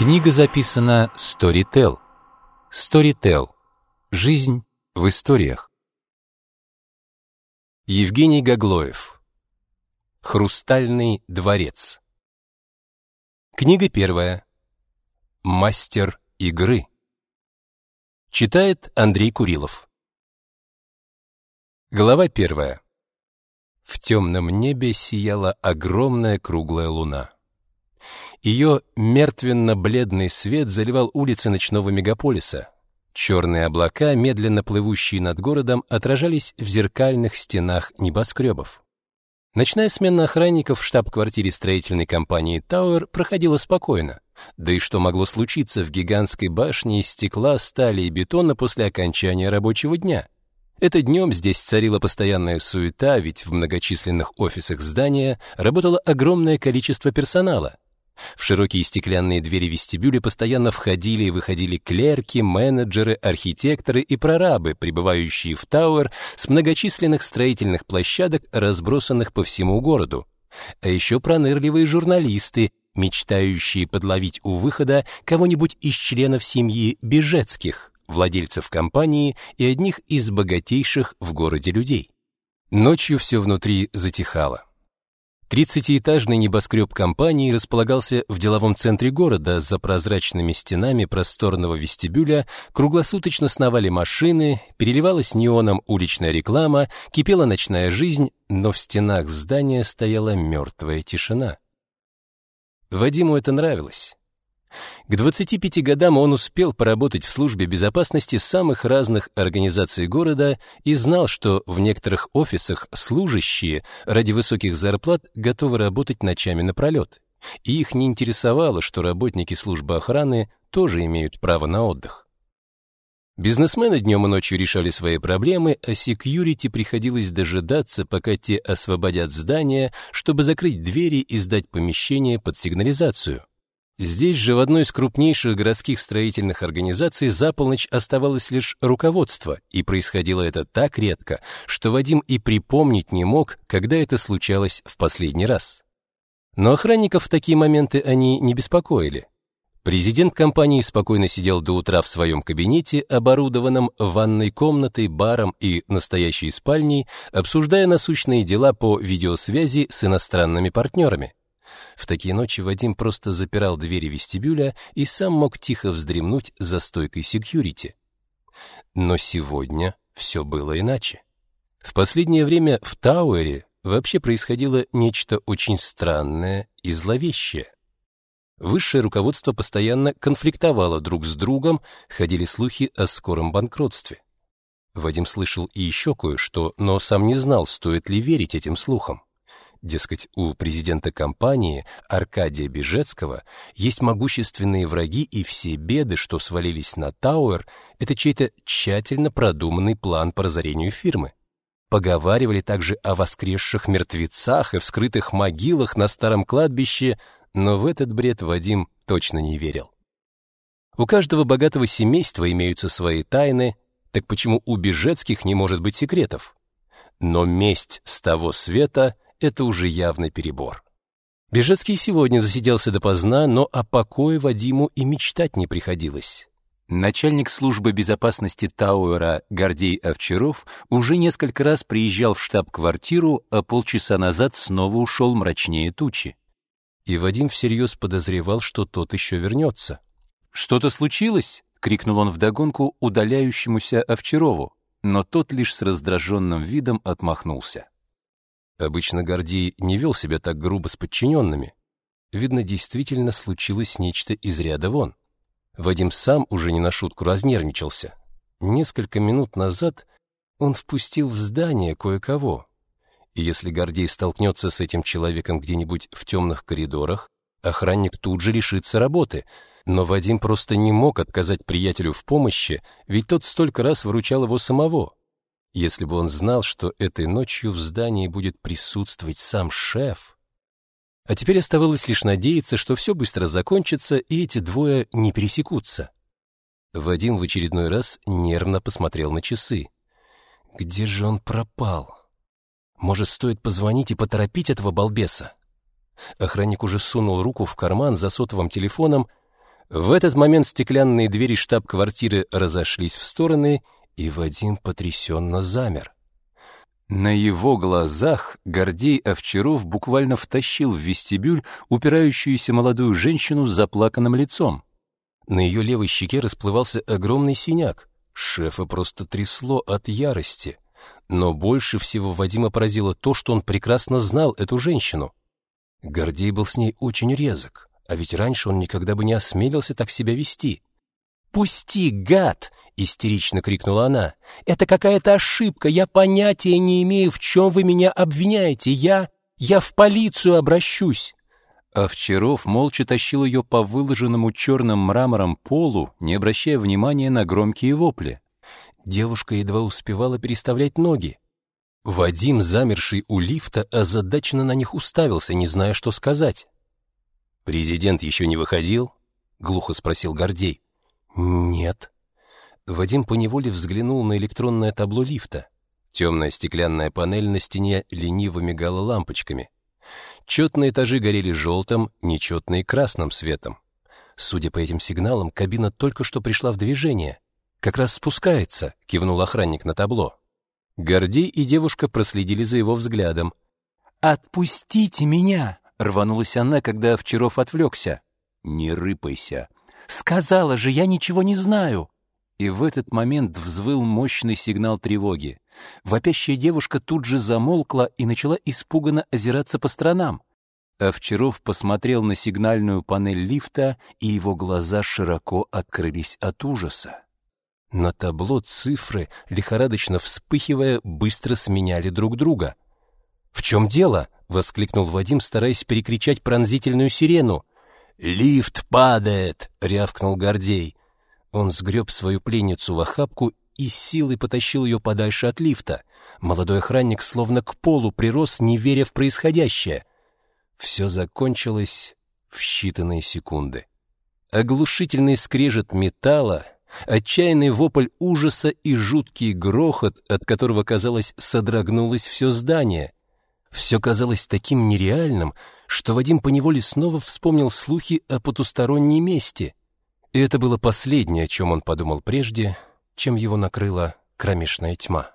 Книга записана Storytel. Storytel. Жизнь в историях. Евгений Гаглоев. Хрустальный дворец. Книга первая. Мастер игры. Читает Андрей Курилов. Глава первая. В темном небе сияла огромная круглая луна. Ее мертвенно-бледный свет заливал улицы ночного мегаполиса. Черные облака, медленно плывущие над городом, отражались в зеркальных стенах небоскребов. Ночная смена охранников в штаб-квартире строительной компании Тауэр проходила спокойно. Да и что могло случиться в гигантской башне из стекла, стали и бетона после окончания рабочего дня? Это днем здесь царила постоянная суета, ведь в многочисленных офисах здания работало огромное количество персонала. В широкие стеклянные двери вестибюля постоянно входили и выходили клерки, менеджеры, архитекторы и прорабы, прибывающие в Тауэр с многочисленных строительных площадок, разбросанных по всему городу. А еще пронырливые журналисты, мечтающие подловить у выхода кого-нибудь из членов семьи Бежецких, владельцев компании и одних из богатейших в городе людей. Ночью все внутри затихало. Тридцатиэтажный небоскреб компании располагался в деловом центре города, за прозрачными стенами просторного вестибюля круглосуточно сновали машины, переливалась неоном уличная реклама, кипела ночная жизнь, но в стенах здания стояла мертвая тишина. Вадиму это нравилось. К 25 годам он успел поработать в службе безопасности самых разных организаций города и знал, что в некоторых офисах служащие ради высоких зарплат готовы работать ночами напролет. И их не интересовало, что работники службы охраны тоже имеют право на отдых. Бизнесмены днем и ночью решали свои проблемы, а секьюрити приходилось дожидаться, пока те освободят здание, чтобы закрыть двери и сдать помещение под сигнализацию. Здесь же, в одной из крупнейших городских строительных организаций, за полночь оставалось лишь руководство, и происходило это так редко, что Вадим и припомнить не мог, когда это случалось в последний раз. Но охранников в такие моменты они не беспокоили. Президент компании спокойно сидел до утра в своем кабинете, оборудованном ванной комнатой, баром и настоящей спальней, обсуждая насущные дела по видеосвязи с иностранными партнерами. В такие ночи Вадим просто запирал двери вестибюля и сам мог тихо вздремнуть за стойкой секьюрити. Но сегодня все было иначе. В последнее время в Тауэре вообще происходило нечто очень странное и зловещее. Высшее руководство постоянно конфликтовало друг с другом, ходили слухи о скором банкротстве. Вадим слышал и еще кое-что, но сам не знал, стоит ли верить этим слухам. Дескать, у президента компании Аркадия Бежецкого есть могущественные враги, и все беды, что свалились на Тауэр, это чей-то тщательно продуманный план по разорению фирмы. Поговаривали также о воскресших мертвецах и вскрытых могилах на старом кладбище, но в этот бред Вадим точно не верил. У каждого богатого семейства имеются свои тайны, так почему у Бежецких не может быть секретов? Но месть с того света это уже явный перебор. Бежецкий сегодня засиделся допоздна, но о покое Вадиму и мечтать не приходилось. Начальник службы безопасности Тауэра Гордей Овчаров уже несколько раз приезжал в штаб-квартиру, а полчаса назад снова ушел мрачнее тучи. И Вадим всерьез подозревал, что тот еще вернется. «Что-то случилось?» — крикнул он вдогонку удаляющемуся Овчарову, но тот лишь с раздраженным видом отмахнулся. Обычно Гордей не вел себя так грубо с подчиненными. Видно, действительно случилось нечто из ряда вон. Вадим сам уже не на шутку разнервничался. Несколько минут назад он впустил в здание кое-кого. И если Гордей столкнется с этим человеком где-нибудь в темных коридорах, охранник тут же лишится работы. Но Вадим просто не мог отказать приятелю в помощи, ведь тот столько раз выручал его самого. Если бы он знал, что этой ночью в здании будет присутствовать сам шеф. А теперь оставалось лишь надеяться, что все быстро закончится и эти двое не пересекутся. Вадим в очередной раз нервно посмотрел на часы. Где же он пропал? Может, стоит позвонить и поторопить этого балбеса? Охранник уже сунул руку в карман за сотовым телефоном. В этот момент стеклянные двери штаб-квартиры разошлись в стороны, и Вадим потрясенно замер. На его глазах Гордей Овчаров буквально втащил в вестибюль упирающуюся молодую женщину с заплаканным лицом. На ее левой щеке расплывался огромный синяк. Шефа просто трясло от ярости. Но больше всего Вадима поразило то, что он прекрасно знал эту женщину. Гордей был с ней очень резок, а ведь раньше он никогда бы не осмелился так себя вести. «Пусти, гад!» — истерично крикнула она. «Это какая-то ошибка, я понятия не имею, в чем вы меня обвиняете. Я... я в полицию обращусь!» Овчаров молча тащил ее по выложенному черным мрамором полу, не обращая внимания на громкие вопли. Девушка едва успевала переставлять ноги. Вадим, замерший у лифта, озадаченно на них уставился, не зная, что сказать. «Президент еще не выходил?» — глухо спросил Гордей. «Нет». Вадим поневоле взглянул на электронное табло лифта. Темная стеклянная панель на стене лениво мигала лампочками. Четные этажи горели желтым, нечетные — красным светом. Судя по этим сигналам, кабина только что пришла в движение. «Как раз спускается», — кивнул охранник на табло. Гордей и девушка проследили за его взглядом. «Отпустите меня!» — рванулась она, когда Овчаров отвлекся. «Не рыпайся!» «Сказала же, я ничего не знаю!» И в этот момент взвыл мощный сигнал тревоги. Вопящая девушка тут же замолкла и начала испуганно озираться по сторонам. Овчаров посмотрел на сигнальную панель лифта, и его глаза широко открылись от ужаса. На табло цифры, лихорадочно вспыхивая, быстро сменяли друг друга. «В чем дело?» — воскликнул Вадим, стараясь перекричать пронзительную сирену. «Лифт падает!» — рявкнул Гордей. Он сгреб свою пленницу в охапку и силой потащил ее подальше от лифта. Молодой охранник словно к полу прирос, не веря в происходящее. Все закончилось в считанные секунды. Оглушительный скрежет металла, Отчаянный вопль ужаса и жуткий грохот, от которого, казалось, содрогнулось все здание. Все казалось таким нереальным, что Вадим поневоле снова вспомнил слухи о потусторонней месте. И это было последнее, о чем он подумал прежде, чем его накрыла кромешная тьма.